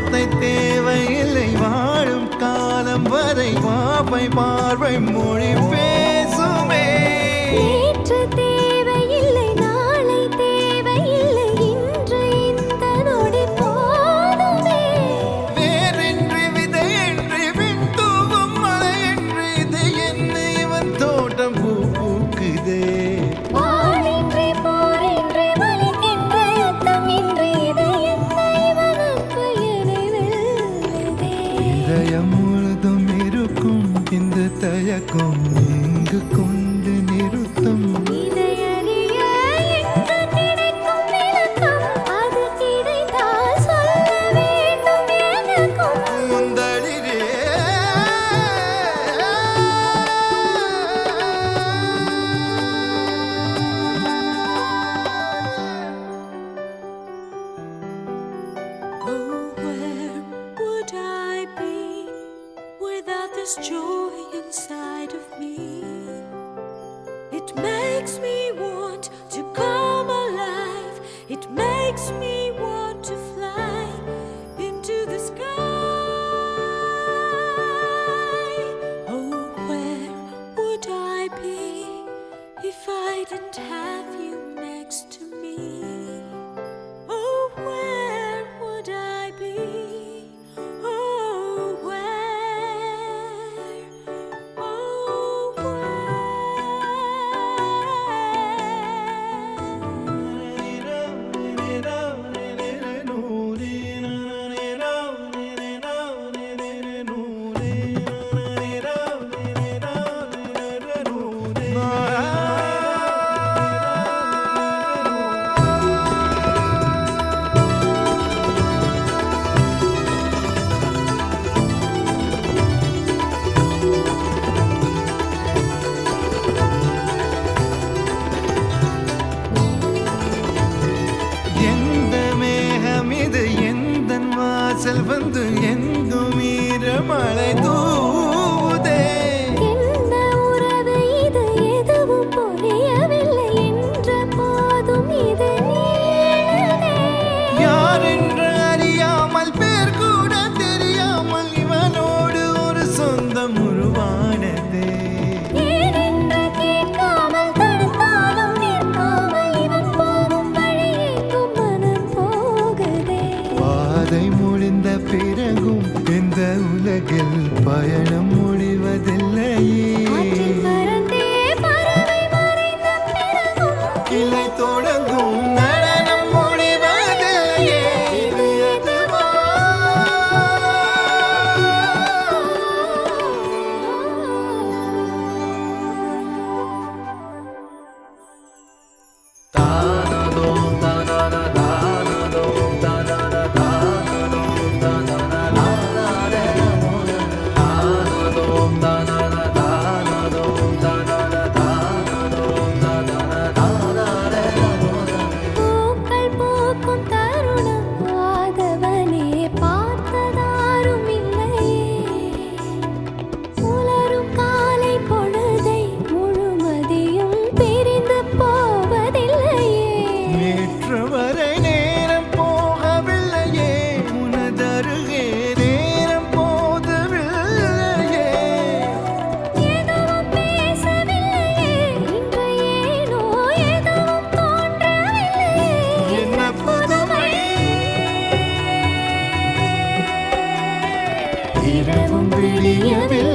வார்த்தை தேவையில்லை வாழும் காலம் வரை வாப்பை பார்வை மொழி பேசுமே. go. joy inside of me. It makes me இந்த உலகில் பயணம் முடிவதில்லையே. கிளை தோல் Nhớ